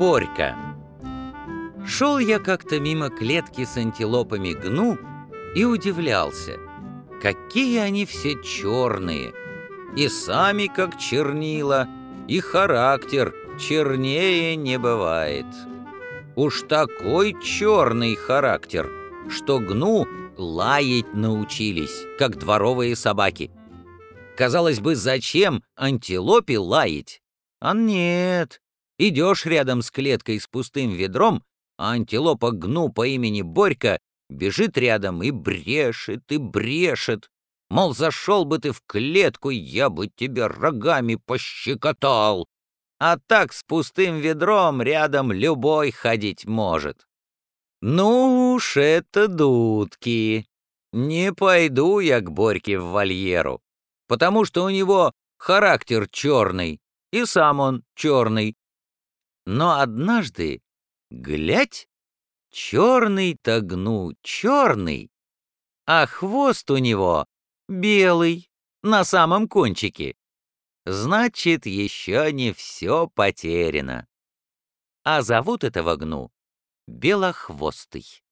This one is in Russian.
Борька Шел я как-то мимо клетки с антилопами гну и удивлялся, какие они все черные, и сами как чернила, и характер чернее не бывает. Уж такой черный характер, что гну лаять научились, как дворовые собаки. Казалось бы, зачем антилопе лаять? А нет, идешь рядом с клеткой с пустым ведром, а антилопа гну по имени Борька бежит рядом и брешет, и брешет. Мол, зашел бы ты в клетку, я бы тебя рогами пощекотал. А так с пустым ведром рядом любой ходить может. Ну уж это дудки. Не пойду я к Борьке в вольеру, потому что у него характер черный, и сам он черный. Но однажды, глядь, черный-то гну черный, а хвост у него белый, на самом кончике. Значит, еще не все потеряно. А зовут этого гну Белохвостый.